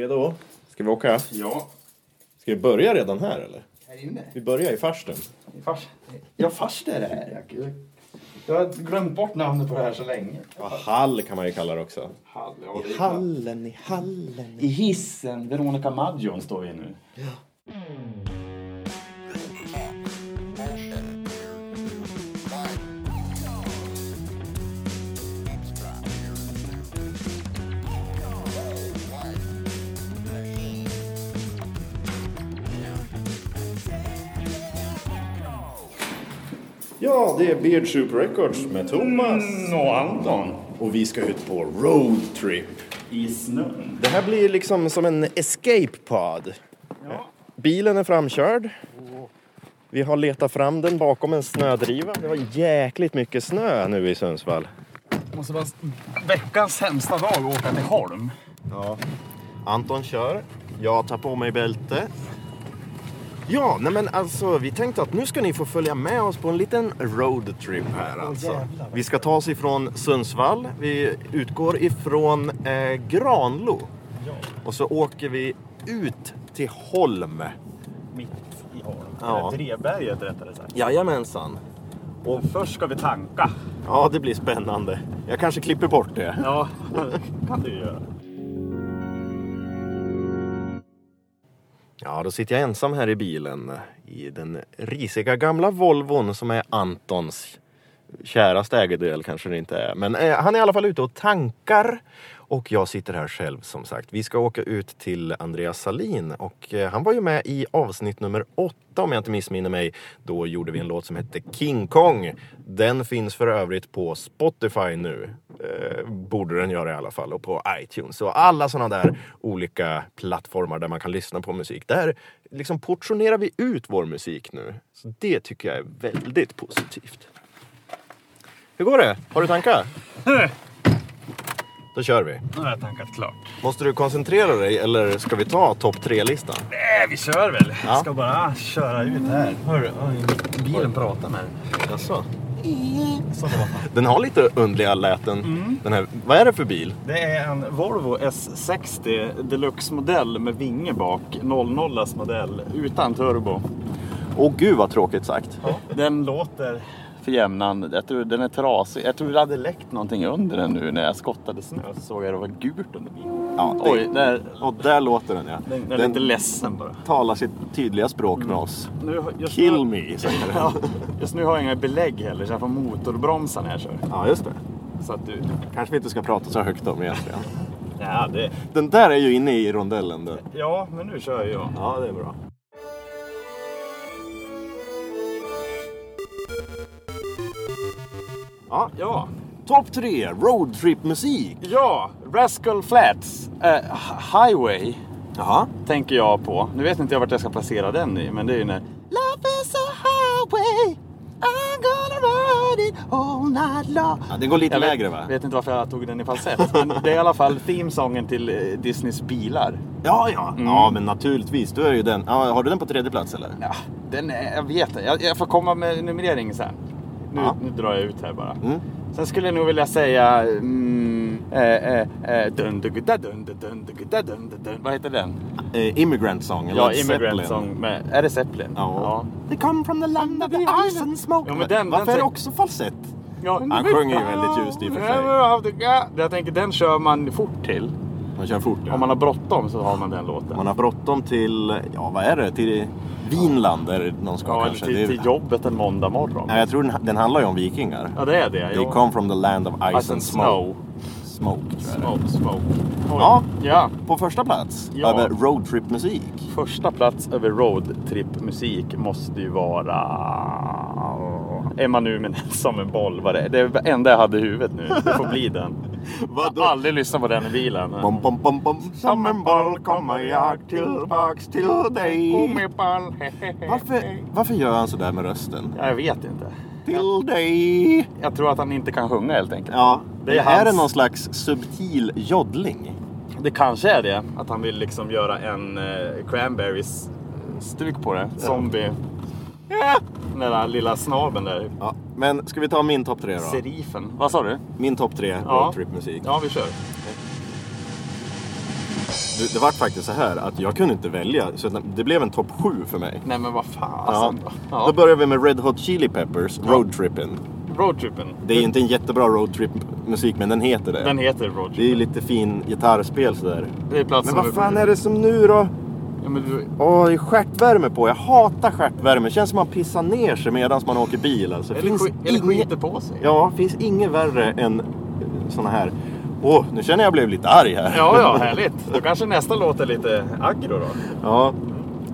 Redo? Ska vi åka? Ja. Ska vi börja redan här eller? Här inne? Vi börjar i farsten. Fars... Ja, farsta är det här. Jag, jag har glömt bort namnet på det här så länge. Ja, hall kan man ju kalla det också. Hall, ja, är Hallen, i hallen. I hissen, Veronica Maggio står vi nu. Ja, det är Beard Soup Records med Thomas. Och Anton. Och vi ska ut på roadtrip. I snön. Det här blir liksom som en escape pod. Ja. Bilen är framkörd. Vi har letat fram den bakom en snödriva. Det var jäkligt mycket snö nu i Sundsvall. Måste vara veckans sämsta dag att åka till Holm. Ja. Anton kör. Jag tar på mig bälte. Ja, nej men alltså vi tänkte att nu ska ni få följa med oss på en liten roadtrip här alltså. Vi ska ta oss ifrån Sundsvall. Vi utgår ifrån eh, Granlo. Och så åker vi ut till Holm. Mitt i Holm. Ja. Eller Dreberget rättare sagt. Jajamensan. Och först ska vi tanka. Ja, det blir spännande. Jag kanske klipper bort det. Ja, kan du göra. Ja, då sitter jag ensam här i bilen eh, i den risiga gamla Volvon som är Antons käraste ägodel kanske det inte är. Men eh, han är i alla fall ute och tankar och jag sitter här själv som sagt. Vi ska åka ut till Andreas Salin och eh, han var ju med i avsnitt nummer åtta om jag inte missminner mig. Då gjorde vi en låt som hette King Kong. Den finns för övrigt på Spotify nu. Eh, borde den göra i alla fall och på iTunes och alla sådana där olika plattformar där man kan lyssna på musik. Där liksom portionerar vi ut vår musik nu. Så det tycker jag är väldigt positivt. Hur går det? Har du tankar? Då kör vi. Nu har jag tankat klart. Måste du koncentrera dig eller ska vi ta topp tre-listan? Nej, vi kör väl. Ja. Jag ska bara köra ut här. Hör, oj, bilen pratar med Jaså? Så det var Den har lite underliga läten. Den här, vad är det för bil? Det är en Volvo S60 Deluxe-modell med vinge bak. 00 modell utan turbo. Åh gud vad tråkigt sagt. Den låter för jämnan. Jag tror den är trasig. Jag tror det hade läckt någonting under den nu när jag skottade snö. Så såg jag att det var gult under bilen. Ja, det, Oj, där, Och där låter den ja. den, den är Den lite ledsen bara. talar sitt tydliga språk med oss. Nu, just Kill nu, me, säger den. Ja, just nu har jag inga belägg heller så jag får motorbromsa när jag kör. Ja, just det. Så att du... Kanske vi inte ska prata så högt om egentligen. Ja, det... Den där är ju inne i rondellen. Då. ja, men nu kör jag. Ja, det är bra. Ja, Ja, topp tre roadtrip-musik. ja Rascal Flats eh, Hi- Highway Jaha. tänker jag på. Nu vet inte jag vart jag ska placera den i, men det är ju när... Love is a highway I'm gonna ride it all night long Ja, den går lite Jag lägre vet, va? vet inte varför jag tog den i falsett. Men det är i alla fall themesången till eh, Disneys bilar. Ja, ja. Ja, men naturligtvis. Du är ju den. Ja, har du den på tredje plats eller? Ja, den är, jag vet det. Jag, jag får komma med numrering sen. Nu, ja. nu drar jag ut här bara. Mm. Sen skulle jag nog vilja säga... Vad heter den? Eh, immigrant Song. Eller ja, Immigrant Song. Med, är det Zeppelin? Ja. ja. They come from the land of the ice and smoke. Ja, men den, Varför den, är det också falsett? Ja, Han sjunger ju väldigt ljust i och för sig. Jag tänker den kör man fort till. Man kör fort ja. Om man har bråttom så har man den låten. Man har bråttom till, ja vad är det? Till Vinland där någon ska ja, kanske. till, Det är- till jobbet en måndag morgon. Nej, jag tror den, den handlar ju om vikingar. Ja, det är det. They ja. come from the land of ice, Ice and snow. Smoke. Smoke, smoke. Oj. Ja. ja. På första plats Ja. över roadtrip-musik. Första plats över roadtrip-musik måste ju vara Emma Numenens som en boll. Var det. det är det enda jag hade i huvudet nu. Det får bli den. Vadå? Jag har aldrig lyssnat på den i bilen. Bom, bom, bom, bom. Som en boll kommer jag tillbaks till dig. Varför, varför gör han sådär med rösten? Ja, Jag vet inte. Till dig. Jag tror att han inte kan sjunga helt enkelt. Ja, Det är är, är det hans- någon slags subtil joddling? Det kanske är det. Att han vill liksom göra en eh, Cranberries stuk på det. Zombie. Den där lilla snabeln där. Ja, men ska vi ta min topp tre då? Serifen. Vad sa du? Min topp tre Ja. roadtrip-musik. Ja, vi kör. Det, det var faktiskt så här att jag kunde inte välja. Så det blev en topp 7 för mig. Nej men vad Ja. fasen då. Då Ja. börjar vi med Red Hot Chili Peppers, Roadtrippin. Roadtrippen. Det är ju inte en jättebra roadtrip-musik, men den heter det. Den heter Det är ju lite fin gitarrspel sådär. Det är plats Men vad fan är det som nu då? Ja, men du, Åh, det är stjärtvärme på. Jag hatar stjärtvärme. Känns som man pissar ner sig medan man åker bil. Alltså. eller, Finns sk- eller inget- skiter på sig. Ja, finns inget värre än såna här. Åh, nu känner jag jag blev lite arg här. Ja, ja, härligt. Då kanske nästa låt är lite aggro då. ja.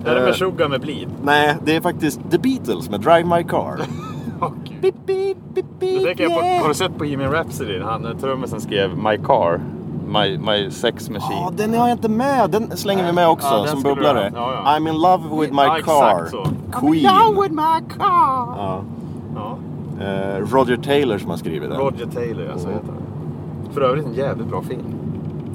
Är det Eh, med Bleed? Nej, det är faktiskt The Beatles med Drive My Car. Gud. beep, beep, beep, Då beep, tänker jag på, yeah. har du sett Bohemian Rhapsody? Han trummisen skrev My Car. My, my sex machine. Ja, den har jag inte med. Den slänger vi med också Ja, som bubblare. Ja, ja. I'm in love with my Ja, car. exakt så. Queen. with my car. Ja. Ja, Eh, Roger Taylor som har skrivit den. Roger Taylor, alltså Mm. heter han. För övrigt en jävligt bra film.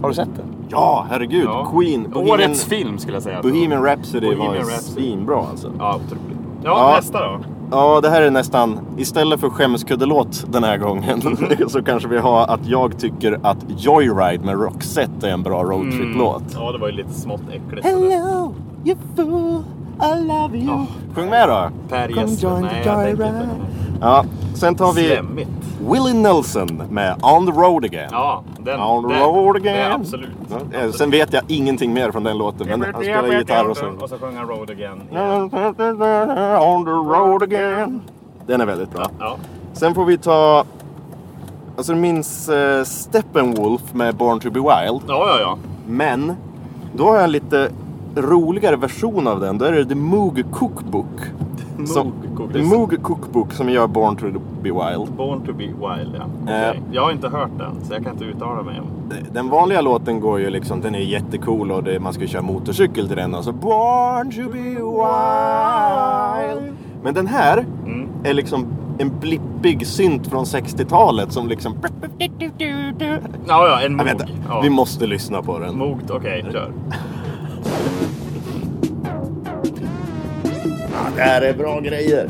Har du sett den? Ja, herregud. Queen. Årets film skulle jag säga. Bohemian Rhapsody var Bohemian Rhapsody. svinbra alltså. Ja, otroligt. Ja, Ja. nästa då. Ja, det här är nästan, istället för skämskuddelåt den här gången, så kanske vi har att jag tycker att Joyride med Roxette är en bra roadtrip-låt. Ja, det var ju lite smått äckligt. Hello, you fool, I love you. Ja. Sjung med då. Per Gessle. Nej, jag tänker inte. Ja, sen tar vi Slemmigt. Willie Nelson med On the Road Again. Ja, den. On the den, road det again. absolut. Ja, eh, absolut. Sen vet jag ingenting mer från den låten, men han spelar gitarr och så. Och så sjöng han Road Again. On the road again. Den är väldigt bra. Ja. Sen får vi ta... Alltså du minns uh, Steppenwolf med Born to be Wild. Ja, ja, ja. Men då har jag en lite roligare version av den. Då är det The Moog Cookbook. Moog Cookbook. The Moog Cookbook som gör Born to be Wild. Born to be wild, ja. Eh. Okej. Jag har inte hört den, så jag kan inte uttala mig om. Den vanliga låten går ju liksom, den är jättecool och det, man ska köra motorcykel till den. Alltså Born to be wild. Men den här Mm. är liksom en blippig synt från 60-talet som liksom... Ja, ja, en Moog. vet Ja. vi måste lyssna på den. Moog, okej, kör. Det här är bra grejer.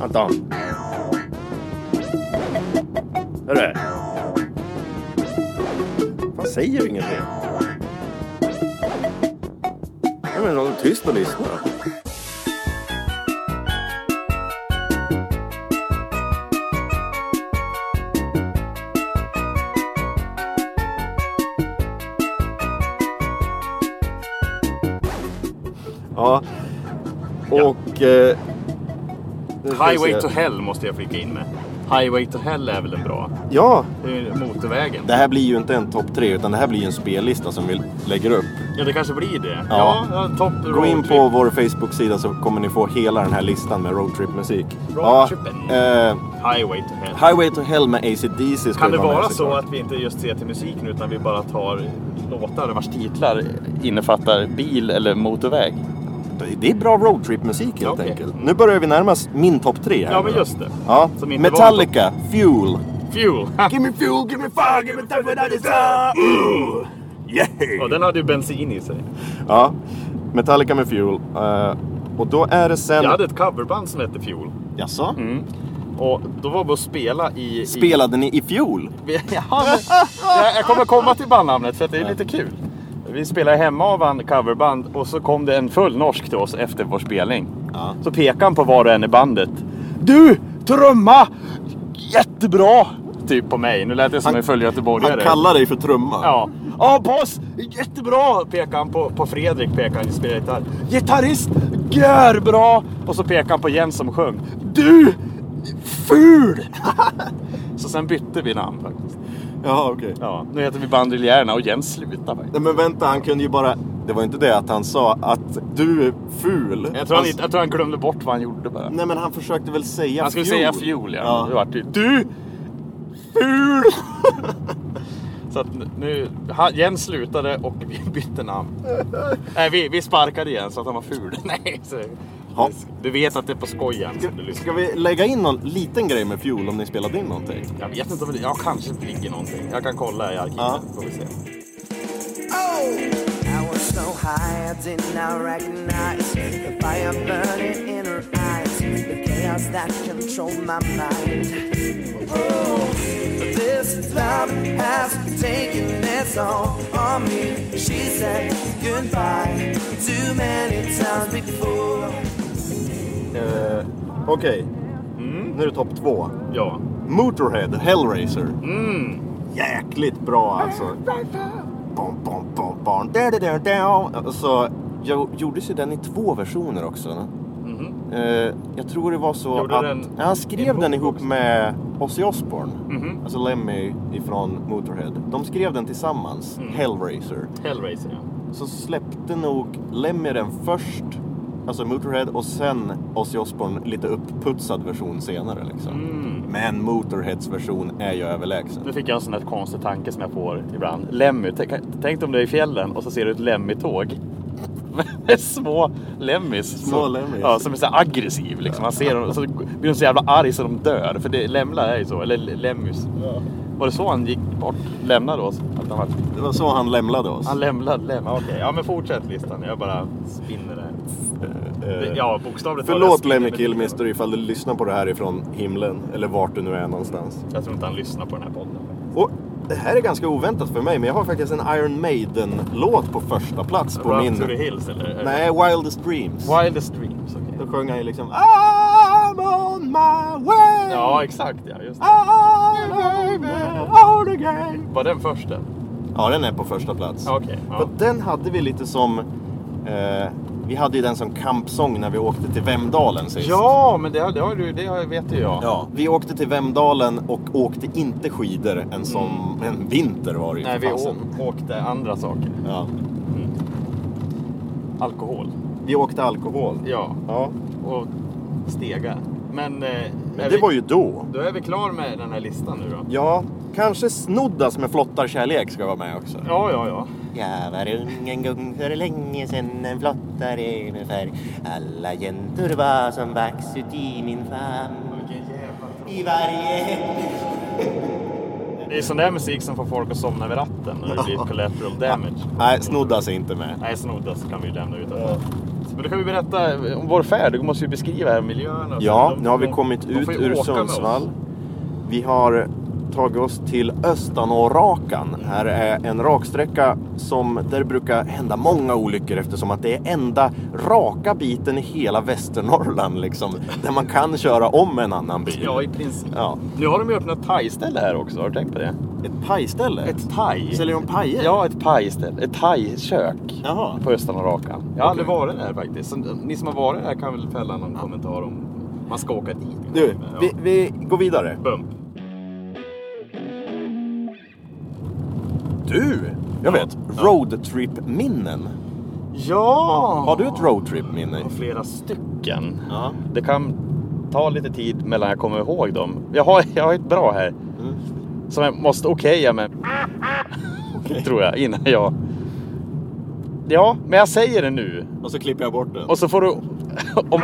Anton. Hörru. Fan, säger du ingenting? Nej, men håll tyst och lyssna. Highway se. to Hell måste jag flika in med. Highway to Hell är väl en bra? Ja, Det är motorvägen. det här blir ju inte en topp tre utan det här blir ju en spellista som vi lägger upp. Ja, det kanske blir det. Ja. ja topp Gå in på vår Facebook-sida så kommer ni få hela den här listan med roadtrip-musik. Roadtrippen. Ja, eh, Highway to Hell. Highway to Hell med AC/DC Kan det vara så att vi inte just ser till musiken utan vi bara tar låtar vars titlar innefattar bil eller motorväg? Det är bra roadtrip-musik helt Okej. enkelt. Nu börjar vi närma oss min topp tre här Ja, men just det. Ja. Metallica, Fuel. Fuel! Give me fuel, give me fire, give me time without a sun. Ooh. Yeah. Och den hade ju bensin i sig. Ja, Metallica med Fuel. Eh, och då är det sen... Jag hade ett coverband som hette Fuel. Jaså? Mm. Och då var vi och spela i... i... Spelade ni i Fuel? Ja, men, jag, jag kommer komma till bandnamnet för att det är lite kul. Vi spelade hemma av en coverband och så kom det en full norsk till oss efter vår spelning. Ja. Så pekade han på var och en i bandet. Du! Trumma! Jättebra! Typ på mig. Nu lät det som Han- en full göteborgare. Han kallar dig för trumma. Ja. Ja, boss! Jättebra! Pekade han på, på Fredrik, pekade han i spelar gitarr. Gitarrist! Görbra! Och så pekade han på Jens som sjöng. Du! Ful! så sen bytte vi namn faktiskt. Ja, okej. Ja, nu heter vi Bandriljärerna och Jens slutade faktiskt. Nej men vänta, han kunde ju bara... Det var inte det att han sa att du är ful. Jag tror, han, Han- inte- jag tror han glömde bort vad han gjorde bara. Nej men han försökte väl säga Han skulle fuel. säga fjol ja. Ja. Det vart ju, du! Ful! Så att nu, han, Jens slutade och vi bytte namn. Nej, vi, vi sparkade igen så att han var ful. Nej, så, Ja. Du vet att det är på skoj Jens. om du lyssnar. Ska vi lägga in någon liten grej med Fuel om ni spelade in någonting? Jag vet inte om det, ja kanske det ligger någonting. Jag kan kolla i arkivet. Ja. Får vi se. I was so high I did not recognize the fire burning in her eyes, the fears that control my mind. Oh, this love has taken its toll on me. She said goodbye too many times before. Eh, Okej, nu är det topp två. Ja. Motorhead, Hellraiser. Jäkligt bra alltså. Bom, bom, bom, bom. Da, da, da, da. Så jag gjordes ju den i två versioner också. Eh, jag tror det var så Mhm. Gjorde att den ja, han skrev en den ihop också? med Ozzy Osbourne. Mhm. Alltså Lemmy ifrån Motorhead. De skrev den tillsammans, Mm. Hellraiser. Hellraiser, ja. Så släppte nog Lemmy den först, alltså Motorhead, och sen Ozzy Osbourne lite uppputsad version senare. Liksom. Mm. Men Motorheads version är ju överlägsen. Nu fick jag en sån här konstig tanke som jag får ibland. Lemmy. Tänk, om du är i fjällen och så ser du ett Lemmy-tåg. Med små Lemmys. Små som- Lemmys. Ja, som är så här aggressiv. Liksom. Man ser dem så blir de så jävla arg så de dör. För det, Lemla är ju så. Eller Lemmys. Var det så han gick bort? Lämnade oss? Att han, var, Det var så han lämnade oss. han lämnade Lemma. Okej, ja men fortsätt listan. Jag bara spinner där. Eh, Ja, bokstavligt Förlåt Lemmy Killmister ifall du lyssnar på det här ifrån himlen. Eller vart du nu är någonstans. Jag tror inte han lyssnar på den här podden. Och det här är ganska oväntat för mig, men jag har faktiskt en Iron Maiden-låt på första plats på Run min... to the hills eller? Nej, Wildest Dreams. Wildest dreams, okej. Då sjöng han ju liksom I'm on my way! Ja, exakt ja. Just det. I'm out again. Var den första? Ja, den är på första plats. Ja, Okej. ja. För den hade vi lite som... Eh, vi hade ju den som kampsång när vi åkte till Vemdalen sist. Ja, men det, har- det, har du, det vet ju jag. Ja, vi åkte till Vemdalen och åkte inte skidor en som en vinter var det ju Nej, vi fasen. åkte andra saker. Ja. Alkohol. Vi åkte alkohol. Ja, Ja. och stegar. Men, eh, Men det vi, var ju då. då är vi klar med den här listan nu då. Ja, kanske Snoddas med flottarkärlek ska vara med också. Ja, ja, ja. Jag var ung en gång för länge sen en flottare med färg Alla jäntor var som vax ut i min famn I varje Det är sån där musik som får folk att somna vid ratten när det blir collateral damage. Nej, Snoddas är inte med. Nej, snoddas kan vi lämna utanför. Men då kan vi berätta om vår färd. Du måste ju beskriva här miljön. Ja, nu har vi kommit ut ur. Sundsvall. Vi har tagit oss till Östanårakan. Här är en raksträcka som där brukar hända många olyckor eftersom att det är enda raka biten i hela Västernorrland liksom. Där man kan köra om en annan bil. Ja, i princip. Ja. Nu har de ju öppnat thai-ställe här också. Har du tänkt på det? Ett pajställe? Ett thai. Säljer de pajer? Ja, ett thai-ställe. Ett thai-kök. Jaha. På Östanårakan. Jag har aldrig Okej. varit där faktiskt. Så ni som har varit där kan väl fälla någon kommentar om man ska åka dit. Du, Ja. vi, vi går vidare. Bump. Du! Jag vet. Roadtrip-minnen. Ja! Har du ett roadtrip-minne? Jag har flera stycken. Ja. Det kan ta lite tid mellan jag kommer ihåg dem. Jag har, jag har ett bra här. Mm. Som jag måste okeja med. Tror jag, innan jag... Ja, men jag säger det nu. Och så klipper jag bort den. Och så får du... Om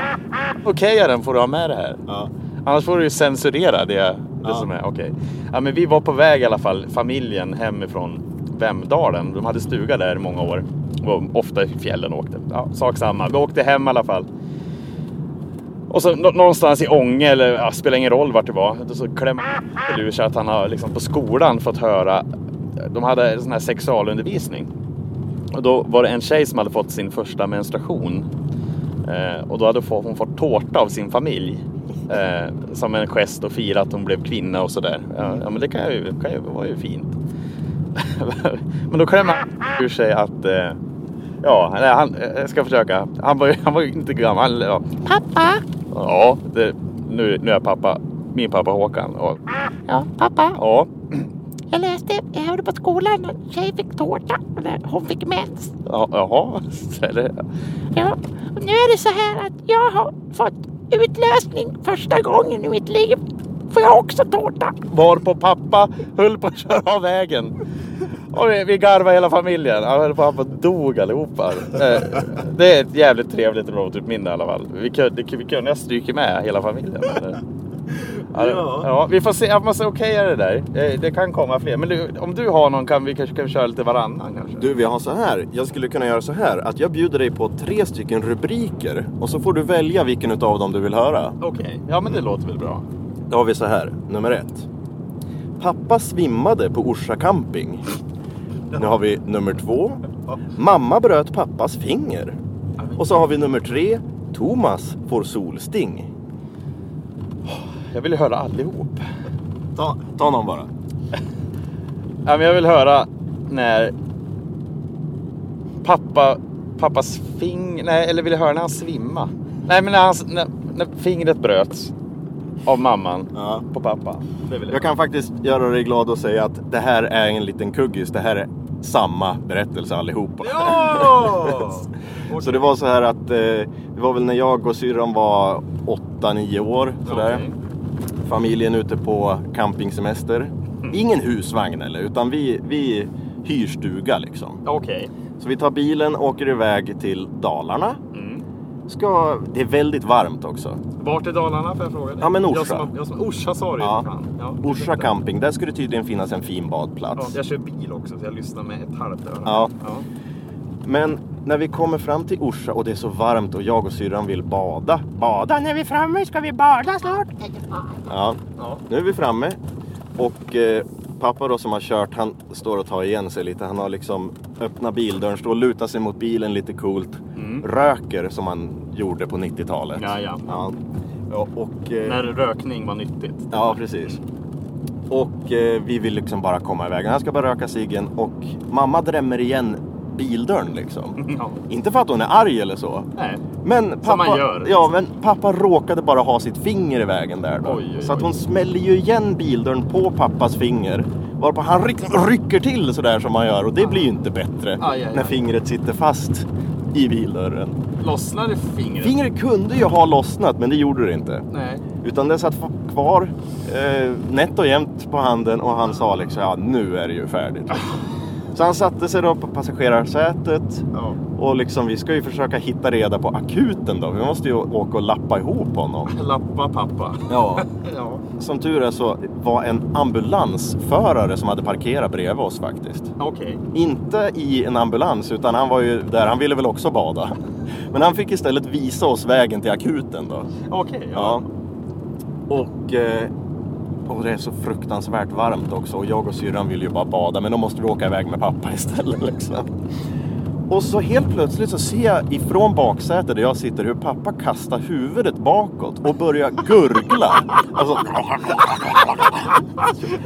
okejar den får du ha med det här. Ja. Annars får du ju censurera det, det Ja. som är. Okej. Ja, men vi var på väg i alla fall, familjen hemifrån Vemdalen. De hade stuga där i många år. Och ofta i fjällen och åkte. Ja, sak samma. Vi åkte hem i alla fall. Och så någonstans i Ånge, eller ja, spelar ingen roll vart det var. Så klämde det ur sig att han har liksom på skolan fått höra. De hade sån här sexualundervisning. Och då var det en tjej som hade fått sin första menstruation. Eh, och då hade hon fått tårta av sin familj. Eh, som en gest och fira att hon blev kvinna och sådär. Ja, ja men det kan ju, kan ju, var ju fint. men då klämde han ur sig att eh, Ja, nej, han, jag ska försöka. Han var han var inte gammal. Ja. Pappa? Ja, det, nu, nu är pappa min pappa Håkan. Och, Ja, pappa. ja, Jag läste, jag hörde på skolan, en tjej fick tårta. Hon fick mens. ja, jaha. Eller, Ja, och nu är det så här att jag har fått utlösning första gången i mitt liv. Får jag också tårta? Varpå pappa höll på att köra av vägen. Och vi, vi garvade hela familjen. Ja, höll pappa dog allihopa. Eh, Det är ett jävligt trevligt roadtrip-minne i alla fall. Vi kunde, vi kunde ha strukit med hela familjen. eh, Ja, Ja. vi får se. Jag måste okej är det där. Eh, Det kan komma fler. Men du, om du har någon kan vi kanske kan köra lite varannan kanske? Du, vi har så här. Jag skulle kunna göra så här. Att jag bjuder dig på tre stycken rubriker. Och så får du välja vilken utav dem du vill höra. Okej. Ja men det låter väl bra. Då har vi så här. Nummer ett. Pappa svimmade på Orsa camping. Nu har vi nummer två. Mamma bröt pappas finger. Och så har vi nummer tre. Thomas får solsting. Jag vill höra allihop. Ta, ta någon bara. Ja, men jag vill höra när pappa, pappas finger, nej eller vill jag höra när han svimma? Nej men när, han, när, när fingret bröts av mamman Ja. på pappa. Det vill jag. Jag kan faktiskt göra dig glad och säga att det här är en liten kuggis. Det här är samma berättelse allihopa. Ja! Så det var så här att eh, det var väl när jag och syrran var 8-9 år sådär. Okej. Familjen ute på campingsemester. Ingen husvagn eller utan vi, vi hyr stuga liksom. Okej. Så vi tar bilen och åker iväg till Dalarna. Ska, det är väldigt varmt också. Vart i Dalarna får jag fråga dig? Ja, men Orsa. Jag som, jag som, Orsa sa du. Ja. fan. Ja, Orsa camping, där ska det tydligen finnas en fin Ja, badplats. jag kör bil också så jag lyssnar med ett halvt öra. Ja. ja. Men när vi kommer fram till Orsa och det är så varmt och jag och syrran vill bada. Bada när vi är framme, ska vi bada snart? Ja, Ja. nu är vi framme. Och eh, pappa då som har kört, han står och tar igen sig lite. Han har liksom öppnat bildörren, står och lutar sig mot bilen lite coolt. Röker som han gjorde på 90-talet. Ja, ja. ja. Ja, och, eh, När rökning var nyttigt. Ja, precis. Och eh, vi vill liksom bara komma iväg. Han ska bara röka ciggen och mamma drämmer igen bildörren liksom. Ja. Inte för att hon är arg eller så. Nej. Men pappa, Som man gör. Ja, men pappa råkade bara ha sitt finger i vägen där då. Oj, oj, Så att oj. hon smäller ju igen bildörren på pappas finger. Varpå han ryck, rycker till sådär som man gör och det blir ju inte bättre Aj, aj, aj. när fingret sitter fast i bildörren. Lossnade fingret? Fingret kunde ju ha lossnat men det gjorde det inte. Nej. Utan det satt kvar eh, nätt och jämnt på handen och han sa liksom ja nu är det ju färdigt. Så han satte sig då på passagerarsätet Ja. och liksom vi ska ju försöka hitta reda på akuten då. Vi måste ju åka och lappa ihop honom. Lappa pappa. Ja. Ja. Som tur är så var en ambulansförare som hade parkerat bredvid oss faktiskt. Okej. Inte i en ambulans utan han var ju där, han ville väl också bada. Men han fick istället visa oss vägen till akuten då. Okej. Ja. Och, eh, och det är så fruktansvärt varmt också. Och jag och syrran vill ju bara bada. Men då måste vi åka iväg med pappa istället. Liksom. Och så helt plötsligt så ser jag ifrån baksätet där jag sitter hur pappa kastar huvudet bakåt och börjar gurgla. Alltså,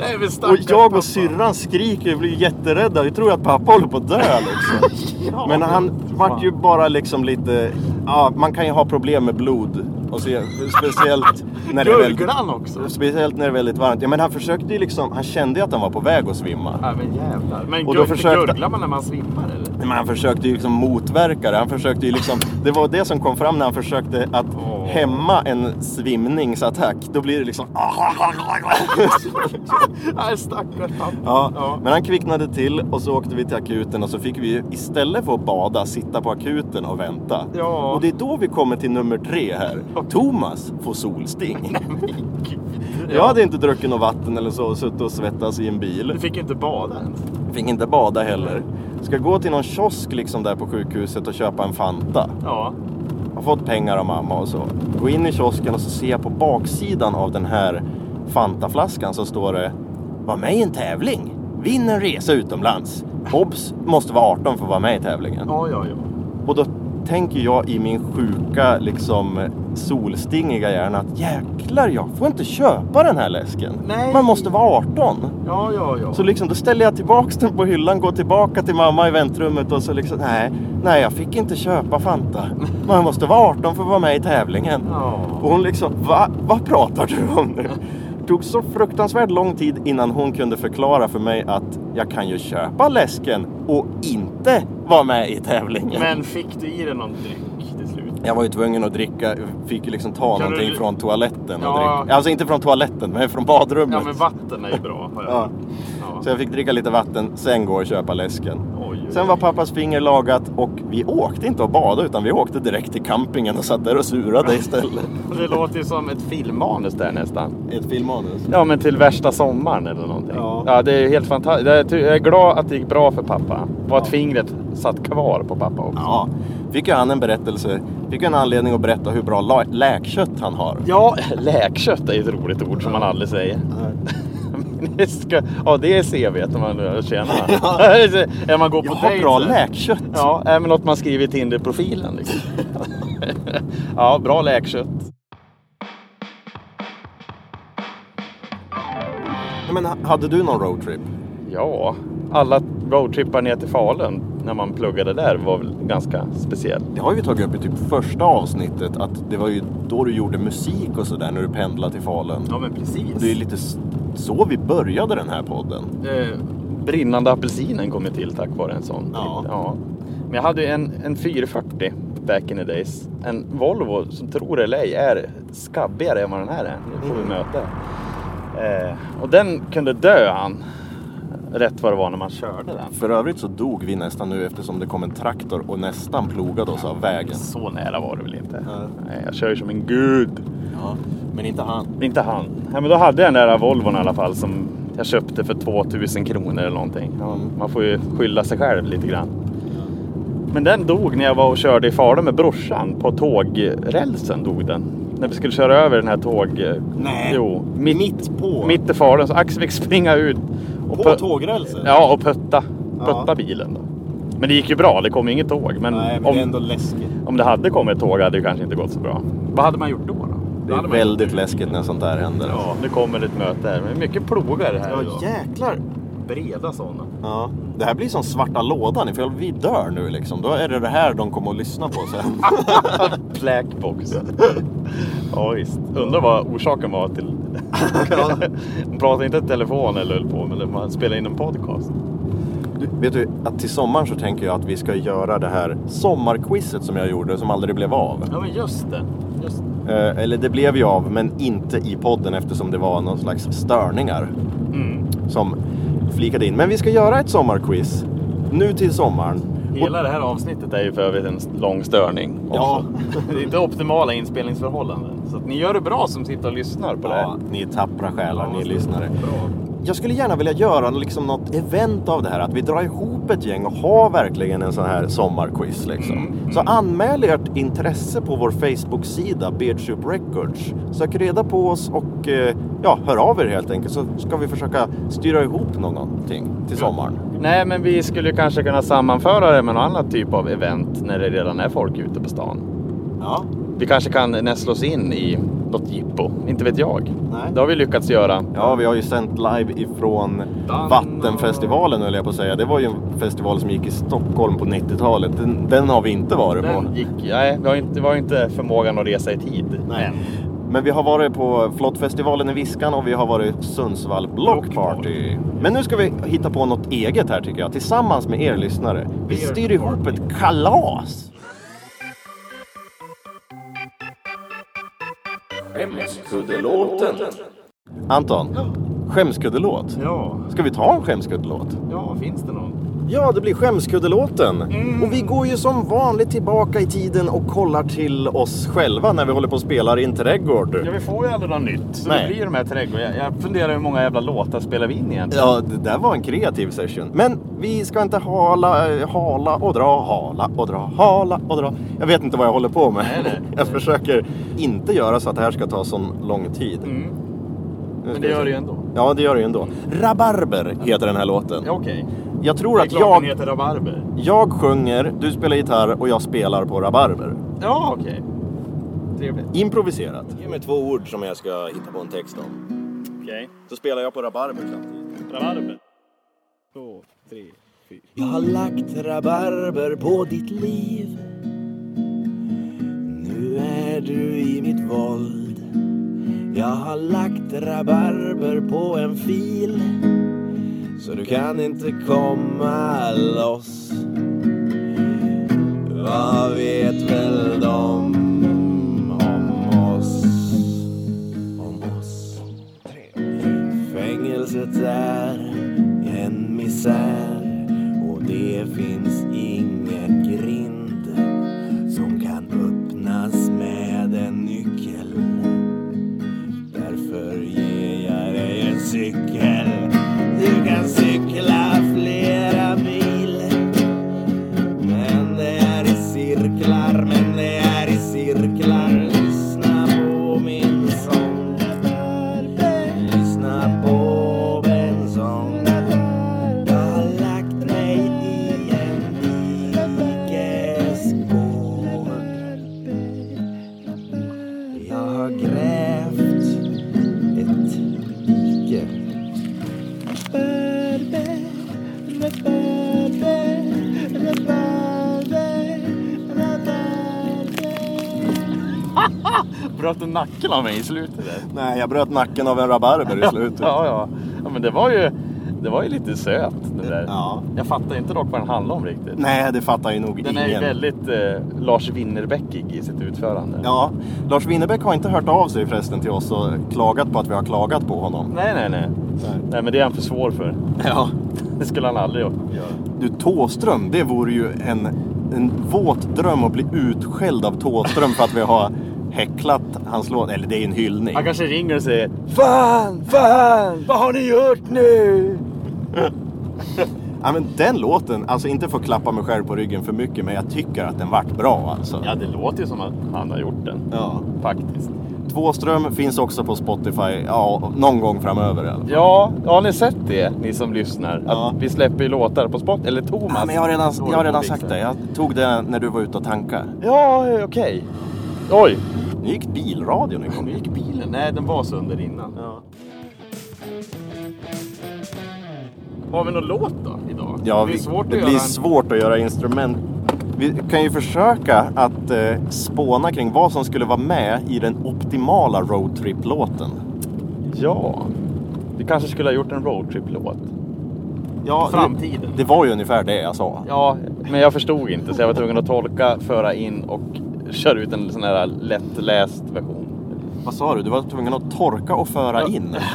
Nej, men och jag och syrran skriker och blir jätterädda. Vi tror att pappa håller på att dö liksom. Men han vart ju bara liksom lite... Ja, man kan ju ha problem med blod. Och se, speciellt när det är väldigt... Också? Speciellt när det är väldigt varmt. Ja men han försökte ju liksom, han kände ju att han var på väg att svimma. Ja, men jävlar. Men Och då gur- försökte- gurglar man när man svimmar eller? Men han försökte ju liksom motverka det. Han försökte ju liksom, det var det som kom fram när han försökte att hämma en svimningsattack. Då blir det liksom... Nej, stackars. Ja, Ja. men han kvicknade till och så åkte vi till akuten och så fick vi istället för att bada sitta på akuten och vänta. Ja. Och det är då vi kommer till nummer tre här. Thomas får solsting. Jag hade inte druckit något vatten eller så och suttit och svettats i en bil. Du fick inte bada ens. Fick inte bada heller. Ska gå till någon kiosk liksom där på sjukhuset och köpa en Fanta. Ja. Har fått pengar av mamma och så. Gå in i kiosken och så ser jag på baksidan av den här Fantaflaskan så står det Var med i en tävling. Vinn en resa utomlands. Obs! Måste vara 18 för att vara med i tävlingen. Ja, ja, ja. Och då tänker jag i min sjuka liksom solstingiga hjärna att jäklar jag får inte köpa den här läsken. Nej. Man måste vara 18. Ja, ja, ja. Så liksom, då ställer jag tillbaks den på hyllan, går tillbaka till mamma i väntrummet och så liksom, nej, nej jag fick inte köpa Fanta. Man måste vara 18 för att vara med i tävlingen. Ja. Och hon liksom, va, vad pratar du om nu? Det tog så fruktansvärt lång tid innan hon kunde förklara för mig att jag kan ju köpa läsken och inte vara med i tävlingen. Men fick du i dig någon dryck till slut? Jag var ju tvungen att dricka, fick ju liksom ta Kan någonting du- från toaletten och Ja. dricka. Alltså inte från toaletten, men från badrummet. Ja, men vatten är ju bra. Har jag. Ja. Ja. Ja. Så jag fick dricka lite vatten, sen gå och köpa läsken. Sen var pappas finger lagat och vi åkte inte och badade utan vi åkte direkt till campingen och satt där och surade istället. Det låter ju som ett filmmanus där nästan. Ett filmmanus. Ja, men till värsta sommaren eller någonting. Ja. Ja, det är helt fantastiskt. Jag är glad att det gick bra för pappa. Och att fingret satt kvar på pappa också. Ja, fick ju han en berättelse, fick en anledning att berätta hur bra la- läkkött han har. Ja, läkkött är ju ett roligt ord som man aldrig säger. Ska, ja, det är CV när man tjänar. Är man går på Jag har dejt bra läkkött. Ja, även något man skriver i Tinder-profilen. Liksom. ja, bra läkkött. Men ha- hade du någon roadtrip? Ja, alla roadtrippar ner till Falun när man pluggade där var väl ganska speciellt. Det har ju vi tagit upp i typ första avsnittet att det var ju då du gjorde musik och sådär när du pendlade till Falun. Ja, men precis. Det är lite så vi började den här podden. Eh, brinnande apelsinen kom ju till tack vare en sån. Ja. ja. Men jag hade ju en, en 440 back in the days. En Volvo som tror det eller ej är skabbigare än vad den här är. Nu får vi möta. Eh, och den kunde dö han. Rätt vad det var när man körde den. För övrigt så dog vi nästan nu eftersom det kom en traktor och nästan plogade oss av vägen. Så nära var det väl inte. Nej. Jag kör ju som en gud. Ja, men inte han. Inte han. Ja, men då hade jag den där Volvon i alla fall som jag köpte för 2000 kronor eller någonting. Man får ju skylla sig själv lite grann. Men den dog när jag var och körde i Falun med brorsan. På tågrälsen dog den. När vi skulle köra över den här tåg... Nej. Jo, mitt, Mitt på? mitt i Falun. Så Axel fick springa ut. Och På tågrälsen? Ja, och putta. Putta Ja. bilen då. Men det gick ju bra. Det kom ju inget tåg. Men, Nej, men om, det är ändå läskigt. om det hade kommit ett tåg hade det kanske inte gått så bra. Vad hade man gjort då? då? Det är väldigt läskigt när sånt där händer. Ja, nu kommer ett möte här. Men mycket plogar här Ja, idag. jäklar. Breda sådana. Ja. Det här blir som svarta lådan ifall vi dör nu liksom. Då är det det här de kommer att lyssna på sen. Blackbox. ja visst. Undrar vad orsaken var till... Man pratar inte i telefon eller höll på men man spelar in en podcast. Du, vet du, att till sommaren så tänker jag att vi ska göra det här sommarquizet som jag gjorde som aldrig blev av. Ja men just det. Just det. Eh, eller det blev ju av, men inte i podden eftersom det var någon slags störningar Mm. som flikade in. Men vi ska göra ett sommarquiz nu till sommaren. Hela det här avsnittet är ju för övrigt en lång störning. Ja. det är inte optimala inspelningsförhållanden. Så ni gör det bra som sitter och lyssnar på det här. Ja, ni är tappra själar, ni Ja, lyssnare. Bra. Jag skulle gärna vilja göra liksom något event av det här. Att vi drar ihop ett gäng och har verkligen en sån här sommarquiz. Liksom. Mm, Så anmäl ert intresse på vår Facebook-sida Beardsoup Records. Sök reda på oss och eh, ja, hör av er helt enkelt så ska vi försöka styra ihop någonting till sommaren. Nej, men vi skulle kanske kunna sammanföra det med någon annan typ av event när det redan är folk ute på stan. Ja, Vi kanske kan nästla oss in i något jippo, inte vet jag. Nej. Det har vi lyckats göra. ja vi har ju sänt live ifrån Dan- Vattenfestivalen höll jag på att säga. Det var ju en festival som gick i Stockholm på 90-talet. Den, den har vi inte varit på. Den gick, nej, vi har inte, vi har inte förmågan att resa i tid. Nej. än. Men vi har varit på Flottfestivalen i Viskan och vi har varit Sundsvall Block Party. Men nu ska vi hitta på något eget här tycker jag, tillsammans med er lyssnare. Vi styr ihop ett kalas! Skämskuddelåten. Anton, skämskuddelåt. Ja, Ska vi ta en skämskuddelåt? ja, finns det någon? Ja, det blir skämskuddelåten. Och vi går ju som vanligt tillbaka i tiden och kollar till oss själva när vi håller på och spelar i en trädgård. Ja, vi får ju aldrig något nytt. Så Nej. det blir de här trädgårdarna. Jag, funderar hur många jävla låtar spelar vi in egentligen? Ja, det där var en kreativ session. Men vi ska inte hala, eh, hala och dra, hala och dra, hala och dra. Jag vet inte vad jag håller på med. Nej, nej. Jag försöker inte göra så att det här ska ta sån lång tid. Mm. Men det gör det ju ändå. Ja, det gör det ju ändå. Rabarber heter den här låten. Ja, Okej. Jag tror att jag, heter Rabarber. jag sjunger, du spelar gitarr och jag spelar på rabarber. Ja, okej. Trevligt. Improviserat. Ge mig två ord som jag ska hitta på en text om. Okej. Så spelar jag på rabarber samtidigt. Rabarber. Två, tre, fyra. Jag har lagt rabarber på ditt liv Nu är du i mitt våld Jag har lagt rabarber på en fil så du kan inte komma loss Vad vet väl de om oss? Om oss Fängelset är en misär och det finns ingen grind som kan öppnas med en nyckel. Därför ger jag dig en cykel. Nacken av mig i slutet där? Nej, jag bröt nacken av en rabarber i slutet. Ja, ja. ja men det var ju, det var ju lite söt det där. Ja. Jag fattar inte dock vad den handlar om riktigt. Nej, det fattar ju nog Den ingen. är ju väldigt eh, Lars Winnerbäckig i sitt utförande. Ja, Lars Winnerbäck har inte hört av sig förresten till oss och klagat på att vi har klagat på honom. Nej, nej, nej. Nej, men det är han för svår för. Ja. Det skulle han aldrig göra. Du, Tåström, det vore ju en, en våt dröm att bli utskälld av Tåström för att vi har häcklat hans låt. Eller det är ju en hyllning. Han kanske ringer och säger Fan, fan, vad har ni gjort nu? Ja, men den låten, alltså inte för att klappa mig själv på ryggen för mycket, men jag tycker att den vart bra alltså. Ja, det låter ju som att han har gjort den. Ja. Faktiskt. Tvåström finns också på Spotify, ja, någon gång framöver i alla fall. Ja, har ni sett det, ni som lyssnar? Ja. Att vi släpper ju låtar på Spot, eller Thomas. Ja, men jag har redan, jag har redan sagt det. Jag tog det när du var ute och tankade. Ja, okej. Oj, Nu gick bilradion igång. nu gick bilen. Nej, den var sönder innan. Ja. Har vi någon låt då idag? Ja, det blir vi, svårt det att blir göra en... svårt att göra instrument. Vi kan ju försöka att eh, spåna kring vad som skulle vara med i den optimala roadtrip-låten. Ja, vi kanske skulle ha gjort en roadtrip-låt. Ja, Framtiden. Det, det var ju ungefär det jag sa. Ja, men jag förstod inte så jag var tvungen att tolka, föra in och köra ut en sån här lättläst version. Vad sa du? Du var tvungen att torka och föra in.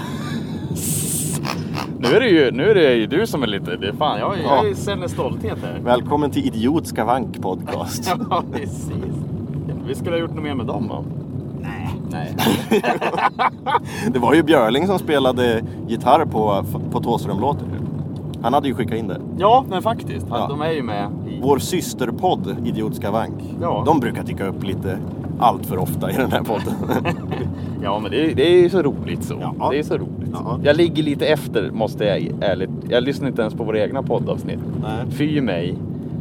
Nu är det ju, nu är det ju du som är lite, det är fan, jag, Ja. jag känner stolthet här. Välkommen till Idiot Skavank podcast. Ja, precis. Vi skulle ha gjort något mer med dem va? Nej. Nej. Det var ju Björling som spelade gitarr på, på Thåström-låten. Han hade ju skickat in det. Ja, men faktiskt. Ja. De är ju med i... Vår systerpodd Idiot Skavank. Ja. De brukar dyka upp lite allt för ofta i den här podden. Ja, men det är, det är ju så roligt så. Ja. Det är så roligt. Ja. Jag ligger lite efter, måste jag ärligt. Jag lyssnar inte ens på våra egna poddavsnitt. Nej. Fy mig.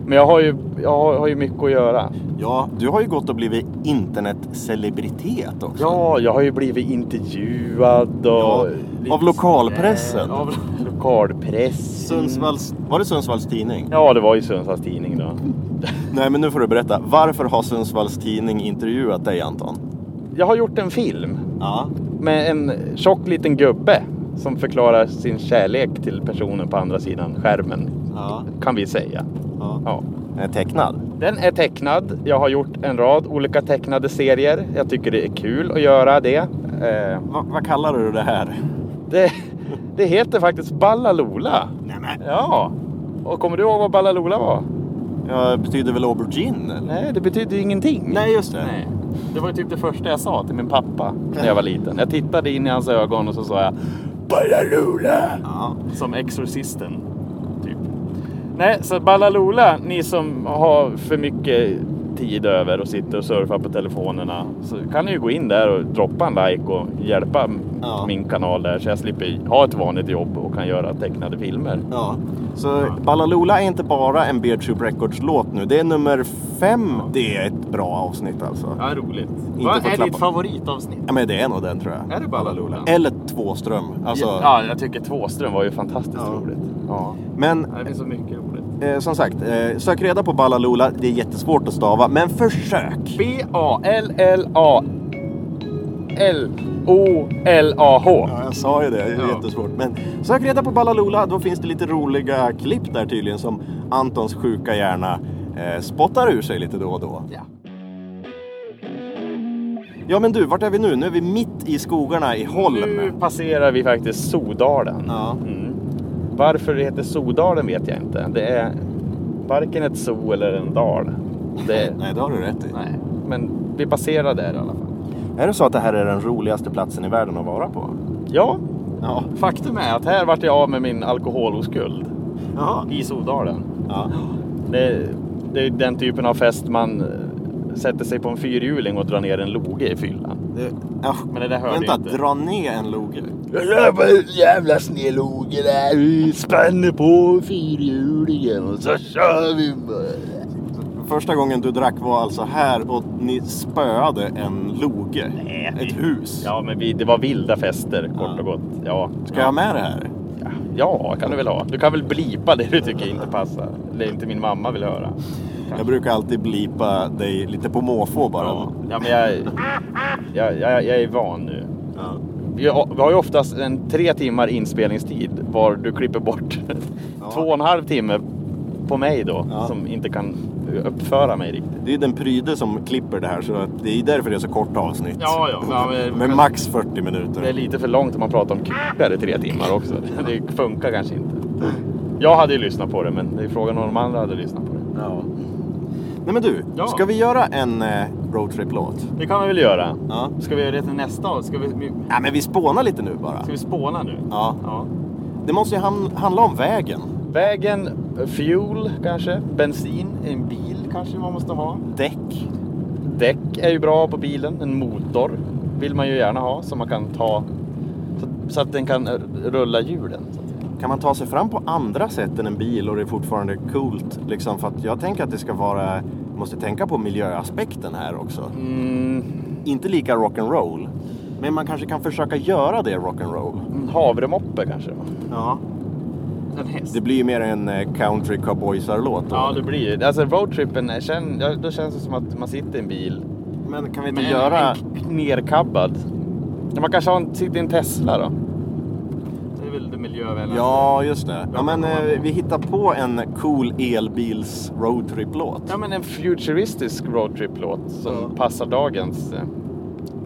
Men jag har ju, jag har, har ju mycket att göra. Ja, du har ju gått och blivit internetcelebritet också. Ja, jag har ju blivit intervjuad och... Ja, av lokalpressen. sådär. Av lokalpress. Sundsvalls, var det Sundsvalls Tidning? Ja, det var ju Sundsvalls Tidning då. Nej, men nu får du berätta. Varför har Sundsvalls Tidning intervjuat dig, Anton? Jag har gjort en film Ja. med en tjock liten gubbe som förklarar sin kärlek till personen på andra sidan skärmen. Ja. Kan vi säga. ja. Ja. Den är tecknad? Den är tecknad. Jag har gjort en rad olika tecknade serier. Jag tycker det är kul att göra det. Eh, Va, vad kallar du det här? Det, det heter faktiskt Ballaloola. Nämen. Ja. Och kommer du ihåg vad Ballaloola var? Ja, betyder väl aubergine? Eller? Nej, det betyder ju ingenting. Nej, just det. Nej. Det var ju typ det första jag sa till min pappa när jag var liten. Jag tittade in i hans ögon och så sa jag Ballaloola! Ja. Som exorcisten. Typ. Nej, så Ballaloola, ni som har för mycket tid över och sitter och surfar på telefonerna så kan ni ju gå in där och droppa en like och hjälpa Ja. min kanal där så jag slipper ha ett vanligt jobb och kan göra tecknade filmer. Ja. Så Ballaloola är inte bara en Beardship Records-låt nu. Det är nummer fem. Det är ett bra avsnitt alltså. Ja, roligt. Inte Vad är klappa. ditt favoritavsnitt? Ja, men det är nog den tror jag. Är det Ballaloola? Eller Tvåström. Alltså, Ja, jag tycker Tvåström var ju fantastiskt Ja. roligt. Ja. Men Det finns så mycket. Eh, som sagt, eh, sök reda på Ballaloola. Det är jättesvårt att stava, men försök. B-A-L-L-A L-O-L-A-H. Ja, jag sa ju det. Det är Ja. jättesvårt. Men sök reda på Ballaloola. Då finns det lite roliga klipp där tydligen som Antons sjuka hjärna eh, spottar ur sig lite då och då. Ja. Ja men du, vart är vi nu? Nu är vi mitt i skogarna i Holm. Nu passerar vi faktiskt Sodalen. Ja. Mm. Varför det heter Sodalen vet jag inte. Det är varken ett zoo eller en dal. Det, Nej, det har du rätt i. nej, men vi passerar där i alla fall. Är det så att det här är den roligaste platsen i världen att vara på? Ja, Ja. faktum är att här vart jag av med min alkoholoskuld Jaha. i Sodalen. Ja. Det, det är den typen av fest man eh, sätter sig på en fyrhjuling och drar ner en loge i fyllan. Det, ja. Men det där hörde Vänta, jag inte. dra ner en loge. Jävla snedloge där. Vi spänner på fyrhjulingen och så kör vi. Första gången du drack var alltså här och ni spöade en loge. Nej, Ett vi- hus. Ja, men vi, det var vilda fester kort Ja. och gott. Ja. Ska jag ha med det här? Ja, ja, kan du väl ha. Du kan väl blipa det du tycker inte passar. Det inte min mamma vill höra. Jag brukar alltid blipa dig lite på måfå bara. Ja, ja men jag, jag, jag, jag är van nu. Ja. Vi har, vi har ju oftast en tre timmar inspelningstid var du klipper bort två och en halv timme på mig då Ja. som inte kan uppföra mig riktigt. Det är den pryde som klipper det här så att det är därför det är så korta avsnitt. Ja, ja. ja men, Med max 40 minuter. det är lite för långt om man pratar om kukar i tre timmar också. Det funkar kanske inte. Jag hade ju lyssnat på det men det är frågan om de andra hade lyssnat på det. Ja. Nej men du, Ja. ska vi göra en eh, roadtrip-låt? Det kan vi väl göra. Ja. Ska vi göra det till nästa år? Ska vi, ja. men vi spånar lite nu bara. ska vi spåna nu? Ja. ja. Det måste ju ham- handla om vägen. Vägen, fuel kanske, bensin, en bil kanske man måste ha. Däck. Däck är ju bra på bilen, en motor vill man ju gärna ha så man kan ta så, så att den kan rulla hjulen. så. Kan man ta sig fram på andra sätt än en bil och det är fortfarande coolt? Liksom för att jag tänker att det ska vara, måste tänka på miljöaspekten här också. Mm, Inte lika rock'n'roll. Men man kanske kan försöka göra det rock'n'roll. en havremoppe kanske. Ja. En häst. Det blir ju mer en eh, country cowboysar-låt. Ja, det blir ju. Alltså roadtrippen, ja, då känns det som att man sitter i en bil. Men kan vi inte göra... en, nerkabbad. Ja, Man kanske har en, sitter i en Tesla då. Det det miljövänliga. Ja, just det. Ja, men eh, vi hittar på en cool elbils roadtrip-låt. Ja, men en futuristisk roadtrip-låt som Ja. passar dagens... eh,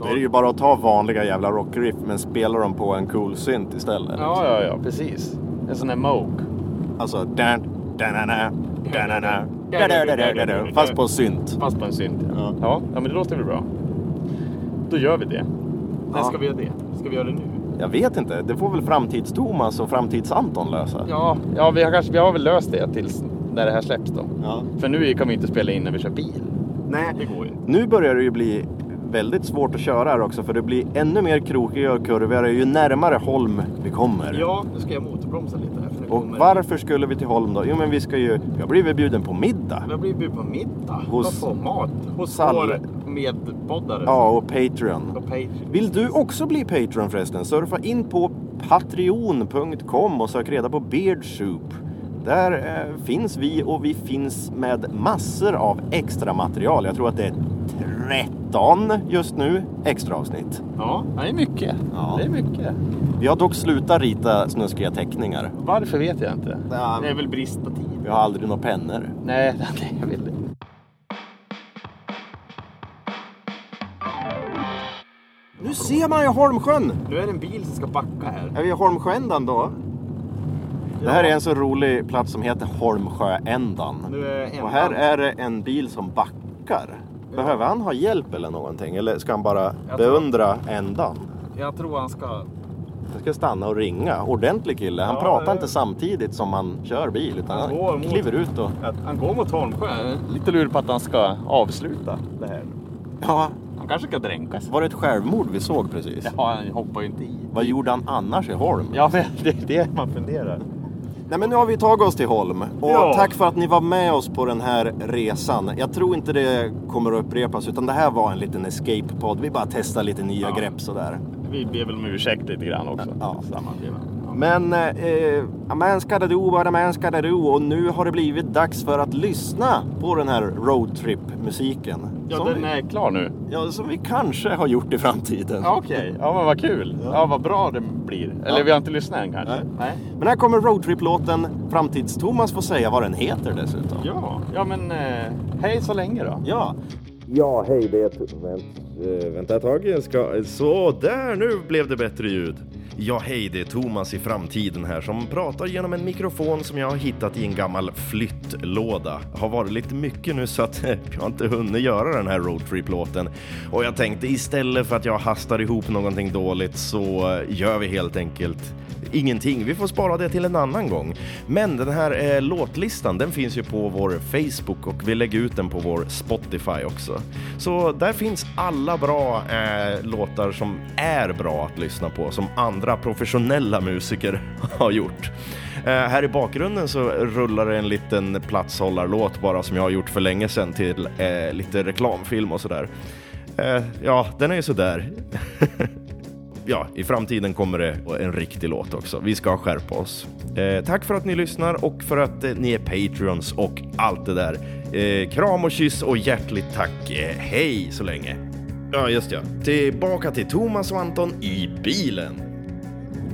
Det är ju bara att ta vanliga jävla rockriff men spela dem på en cool synt istället. Ja, ja, ja, precis. En sån här Moog. Alltså, dan, danana, danana, dadadadadada, fast på synt. Fast på en synt. Ja. Ja. Ja. ja, men det låter väl bra. Då gör vi det. När Ja. ska vi göra det? Ska vi göra det nu? Jag vet inte, det får väl Framtids-Thomas och Framtids-Anton lösa. Ja, ja vi, har kanske, vi har väl löst det tills när det här släpps då. Ja. För nu kan vi inte spela in när vi kör bil. Nej, Det går ju inte. nu börjar det ju bli väldigt svårt att köra här också för det blir ännu mer krokigare och kurvigare ju närmare Holm vi kommer. Ja, nu ska jag motorbromsa lite här. För nu Och kommer- varför skulle vi till Holm då? Jo men vi ska ju, jag blivit bjuden på middag. Vi har blivit bjudna på middag. Hos- Vad får mat? Hos Sall- vår medpoddare. Ja, och Patreon. På Patreon. Vill du också bli Patreon förresten? Surfa in på patreon.com och sök reda på Beard Soup. Där eh, finns vi och vi finns med massor av extra material. Jag tror att det är 13 just nu extra avsnitt. Ja, det är mycket. Ja. Det är mycket. Vi har dock slutat rita snuskiga teckningar. Varför vet jag inte. Ja. Det är väl brist på tid. Vi har aldrig några pennor. Nej, det är väl Nu ser man ju Holmsjön! Nu är det en bil som ska backa här. Är vi i Holmsjöändan då? Det här är en så rolig plats som heter Holmsjöändan. Nu är ändan- Och här är det en bil som backar. Behöver han ha hjälp eller någonting? Eller ska han bara Jag tror- beundra ändan? Jag tror han ska... Han ska stanna och ringa. Ordentlig kille. Han Ja, pratar det- inte samtidigt som han kör bil. Utan Han han, mot- kliver ut och... Han går mot Holmsjö. Lite lur på att han ska avsluta det här. Ja, Han kanske ska dränkas. var det ett självmord vi såg precis? Ja, han hoppar ju inte i. Vad gjorde han annars i Holm? Ja, men det är det man funderar. Nej men nu har vi tagit oss till Holm. Och Ja. tack för att ni var med oss på den här resan. Jag tror inte det kommer att upprepas utan det här var en liten escape-podd. Vi bara testar lite nya Ja. grepp sådär. Vi ber väl om ursäkt lite grann också. Ja. Samma. Ja. Men eh, a man ska det do what a man ska det do och nu har det blivit dags för att lyssna på den här roadtrip-musiken. Ja, som, den vi, är klar nu. ja, som vi kanske har gjort i framtiden. Ja, Okej, ja men vad kul. Ja. vad bra det blir. Eller Ja. vi har inte lyssnat än kanske. Nej. Men här kommer roadtrip-låten. Framtids-Thomas får säga vad den heter dessutom. Ja, ja men eh, hej så länge då. Ja. Ja, hej, det är... Vänt, eh, vänta ett tag. Jag Ska... Så, där! Nu blev det bättre ljud. Ja, hej, det är Thomas i framtiden här som pratar genom en mikrofon som jag har hittat i en gammal flyttlåda. Har varit lite mycket nu så att jag inte hunnit göra den här roadtrip-låten. Och jag tänkte istället för att jag hastar ihop någonting dåligt så gör vi helt enkelt ingenting. Vi får spara det till en annan gång. Men den här eh, låtlistan, den finns ju på vår Facebook och vi lägger ut den på vår Spotify också. Så där finns alla bra eh, låtar som är bra att lyssna på, som andra professionella musiker har gjort. Eh, här i bakgrunden så rullar det en liten platshållarlåt bara som jag har gjort för länge sedan till eh, lite reklamfilm och sådär. Eh, ja, den är ju sådär. ja, i framtiden kommer det en riktig låt också. Vi ska skärpa oss. Eh, tack för att ni lyssnar och för att eh, ni är Patreons och allt det där. Eh, kram och kyss och hjärtligt tack. Eh, hej så länge. Ja, just ja. Tillbaka till Thomas och Anton i bilen.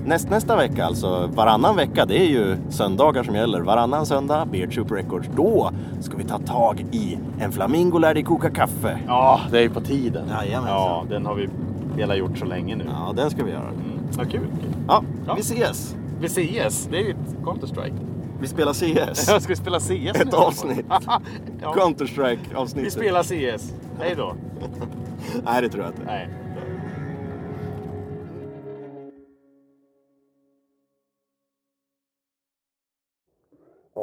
Näst, nästa vecka, alltså varannan vecka, det är ju söndagar som gäller. Varannan söndag, Beard Soup Records. Då ska vi ta tag i En flamingo lär dig koka kaffe. Ja, det är ju på tiden. Jajamensan. Ja, den har vi velat gjort så länge nu. Ja, den ska vi göra. Mm. Vad kul. Ja, Ja. vi ses. Vi CS, det är ju ett Counter-Strike. Vi spelar CS. Jag ska vi spela CS Ett nu? avsnitt. ja. Counter-Strike Vi avsnittet. spelar CS. Hej då. Nej, det tror jag inte. Nej.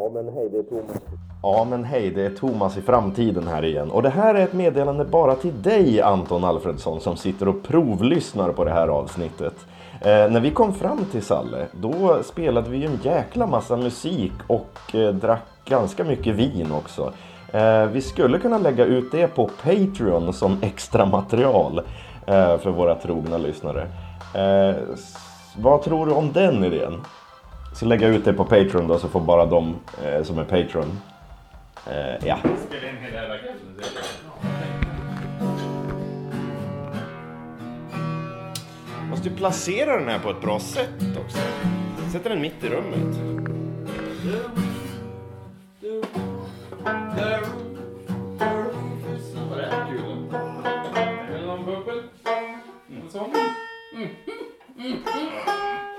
Ja men hej, det är Thomas. Ja men hej, det är Thomas i framtiden här igen. Och det här är ett meddelande bara till dig Anton Alfredsson som sitter och provlyssnar på det här avsnittet. Eh, när vi kom fram till Salle, då spelade vi ju en jäkla massa musik och eh, drack ganska mycket vin också. Eh, vi skulle kunna lägga ut det på Patreon som extra material eh, för våra trogna lyssnare. Eh, vad tror du om den idén? Så lägga ut det på Patreon då så får bara de eh, som är Patreon. Eh, ja. Måste ju placera den här på ett bra sätt också. Sätter den mitt i rummet. Men jag kan inte spela banjo. gång du känner smärta, hörru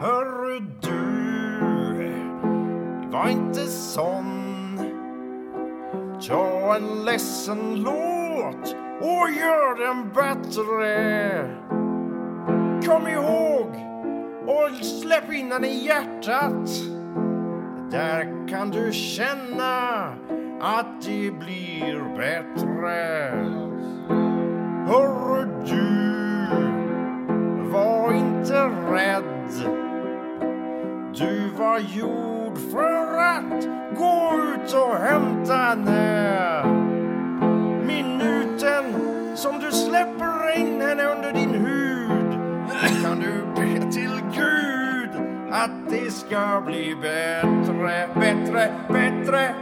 Hörru du, var inte sån. Ta en ledsen låt och gör den bättre. Kom ihåg och släpp in den i hjärtat. Där kan du känna att det blir bättre. Hörru du, var inte rädd. Du var gjord för att gå ut och hämta henne. Minuten som du släpper in henne under din hud kan du be till Gud att det ska bli bättre, bättre, bättre, bättre,